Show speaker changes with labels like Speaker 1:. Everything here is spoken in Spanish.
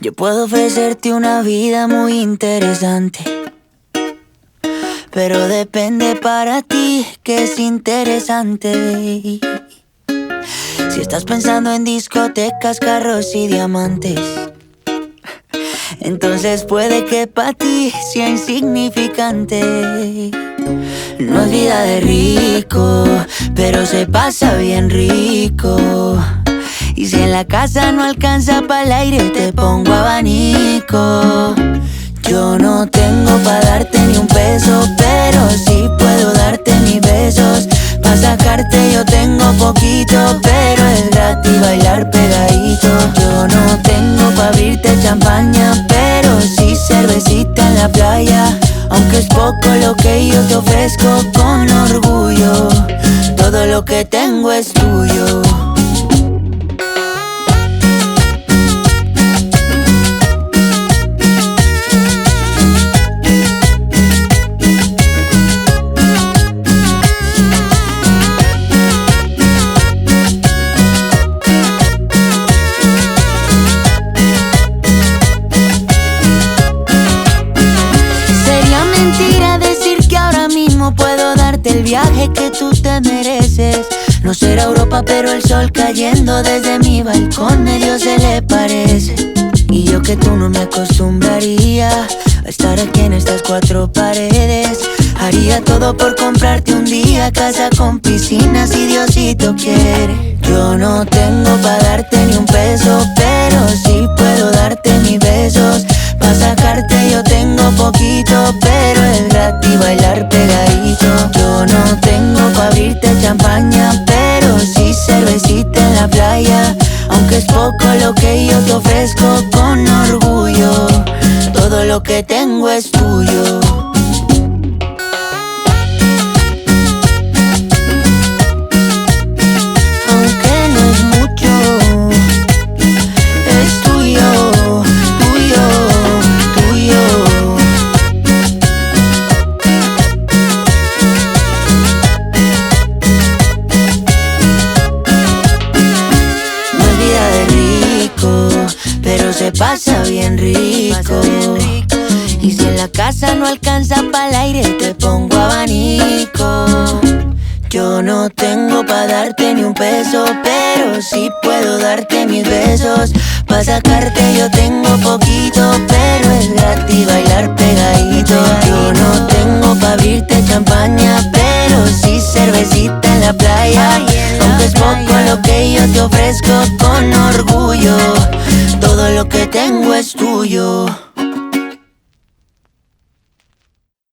Speaker 1: Yo puedo ofrecerte una vida muy interesante. Pero depende para ti que es interesante. Si estás pensando en discotecas, carros y diamantes, entonces puede que para ti sea insignificante. No es vida de rico, pero se pasa bien rico. Y si en la casa no alcanza para el aire, te pongo abanico. Yo no tengo para darte ni un peso, pero sí puedo darte mis besos. Pa' sacarte yo tengo poquito, pero es gratis bailar pegadito. Yo no tengo pa' abrirte champaña, pero sí cervecita en la playa. Aunque es poco lo que yo te ofrezco con orgullo, todo lo que tengo es tuyo. Que tú te mereces. No será Europa, pero el sol cayendo desde mi balcón medio se le parece. Y yo que tú no me acostumbraría a estar aquí en estas cuatro paredes. Haría todo por comprarte un día casa con piscina si Diosito quiere. Yo no tengo para darte ni un peso, pero poco lo que yo te ofrezco con orgullo, todo lo que tengo es tuyo. Se pasa bien rico. Y si en la casa no alcanza para el aire, te pongo abanico. Yo no tengo pa' darte ni un peso, pero sí puedo darte mis besos. Pa' sacarte yo tengo poquito, pero es gratis bailar pegadito. Yo no tengo pa' abrirte champaña, pero sí cervecita en la playa. Aunque es poco lo que yo te ofrezco con orgullo, lo que tengo es tuyo.